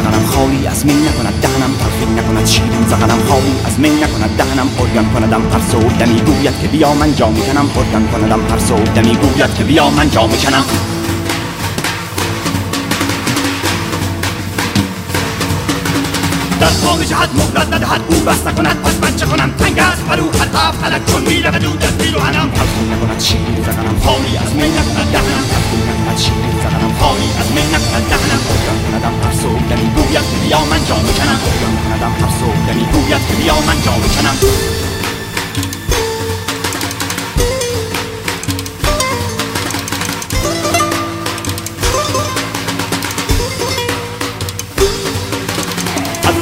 زغنم خالی از می نکند دهنم تلخی نکند شیرین زغنم خالی از می نکند دهنم ارگان کندم هر دمی گوید که بیا من جا می‌کنم. ارگان کندم هر دمی گوید که بیا من جا می‌کنم. در پا جهت مهلت ندهد او بس نکند پس من چه کنم؟ تنگ است بر گوید که بیا من جا می‌کنم ارگان کندم هر دمی گوید که بیا من جا می‌کنم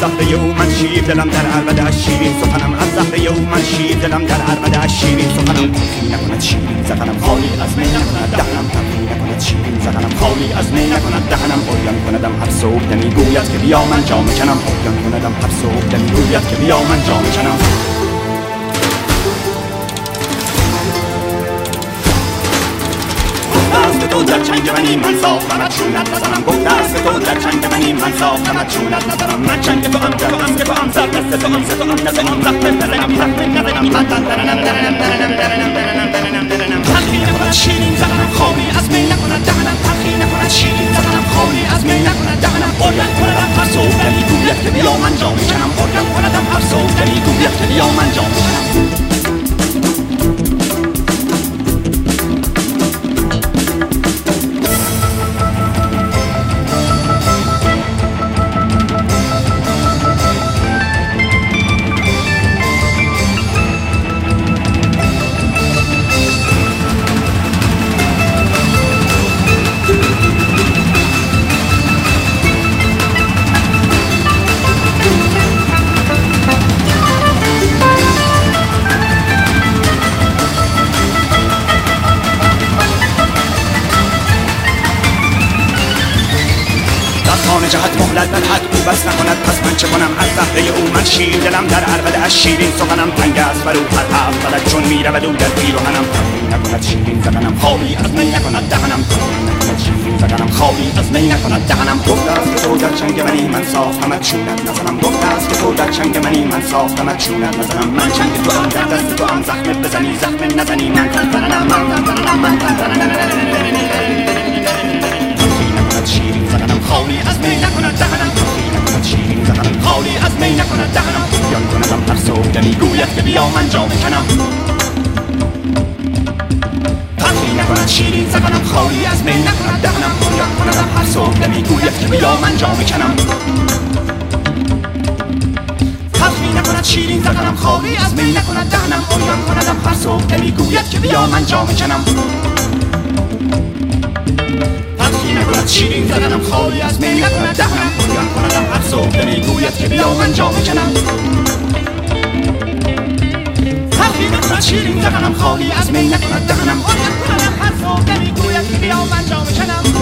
زهره او من شیر دلم در عربده از شیرین سخنم. از زهره او من شیر دلم در عربده از شیرین سخنم. نکند شیرین زغنم خالی از می نکند دهنم. نکند شیرین زغنم خالی از می نکند دهنم اوریان کندم هر صبح دمی گوید که بیا من جا می‌کنم اوریان کندم هر صبح دمی گوید که بیا من جا می‌کنم تو در چنگ منی من ساختمت چونت نزنم گفته است تو در چنگ منی من ساختمت چونت نزنم من چنگ تو هم تو هم که تو هم سر دست تو هم سه تو هم نزنیم رفت نزنیم من تن خانه جهت مهلت ندهد او بس نکند. پس من چه کنم؟ از زهره او من شیر دلم در عربده از شیرین سخنم. تنگ است بر او هر هفت فلک چون می‌رود او در پیراهنم. نکند شیرین زغنم خالی از می نکند دهنم. شیرین زغنم خالی از می نکند دهنم. گفته است که تو در چنگ منی من ساختمت چونت نزنم. گفته است که تو در چنگ منی من ساختمت چونت نزنم. من چنگ تو هم در دست تو هم زخم بزنی زخم نزنی. من تن تننم من تن تننم من تن نکند دهنم. بیان کندم هر صبح دمی گوید که بیا من جا می‌کنم تلخی نکند شیرین زغنم خالی از می نکند دهنم. بیان کندم هر صبح دمی گوید که بیا من جا تلخی نکند شیرین زغنم خالی از می نکند دهنم. بیان کندم هر صبح دمی گوید که بیا من جا می‌کنم کند شیرین زدنم خالی از می نکند دهنم بنگه کندم افسرده می‌گوید که بیا من جا بکنم تلخی نکند شیرین زدنم خالی از می نکند دهنم بنگه هر افسرده می‌گوید که بیا من جا بکنم